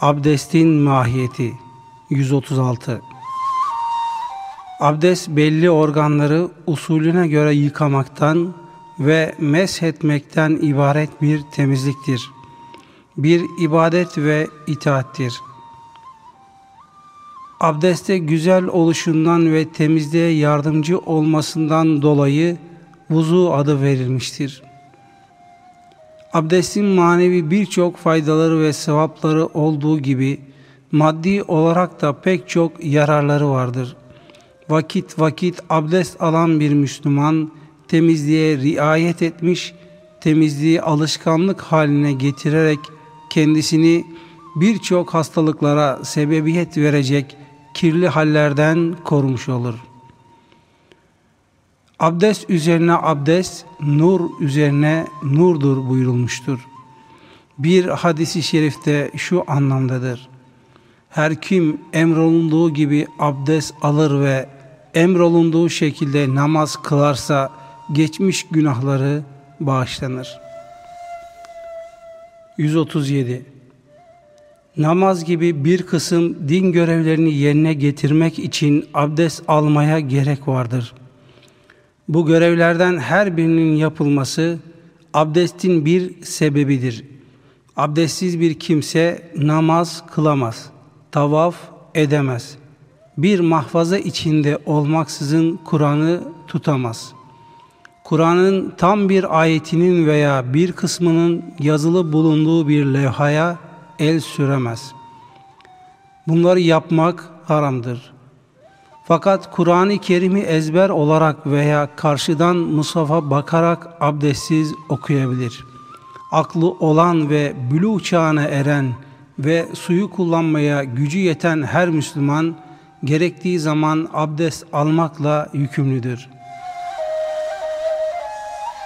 Abdestin mahiyeti 136 Abdest belli organları usulüne göre yıkamaktan ve meshetmekten ibaret bir temizliktir. Bir ibadet ve itaattir. Abdeste güzel oluşundan ve temizliğe yardımcı olmasından dolayı vuzu adı verilmiştir. Abdestin manevi birçok faydaları ve sevapları olduğu gibi maddi olarak da pek çok yararları vardır. Vakit vakit abdest alan bir Müslüman temizliğe riayet etmiş, temizliği alışkanlık haline getirerek kendisini birçok hastalıklara sebebiyet verecek kirli hallerden korumuş olur. Abdest üzerine abdest, nur üzerine nurdur buyurulmuştur. Bir hadisi şerifte şu anlamdadır. Her kim emrolunduğu gibi abdest alır ve emrolunduğu şekilde namaz kılarsa geçmiş günahları bağışlanır. 137 Namaz gibi bir kısım din görevlerini yerine getirmek için abdest almaya gerek vardır. Bu görevlerden her birinin yapılması abdestin bir sebebidir. Abdestsiz bir kimse namaz kılamaz, tavaf edemez. Bir mahfaza içinde olmaksızın Kur'an'ı tutamaz. Kur'an'ın tam bir ayetinin veya bir kısmının yazılı bulunduğu bir levhaya el süremez. Bunları yapmak haramdır. Fakat Kur'an-ı Kerim'i ezber olarak veya karşıdan musafa bakarak abdestsiz okuyabilir. Aklı olan ve bülü çağına eren ve suyu kullanmaya gücü yeten her Müslüman gerektiği zaman abdest almakla yükümlüdür.''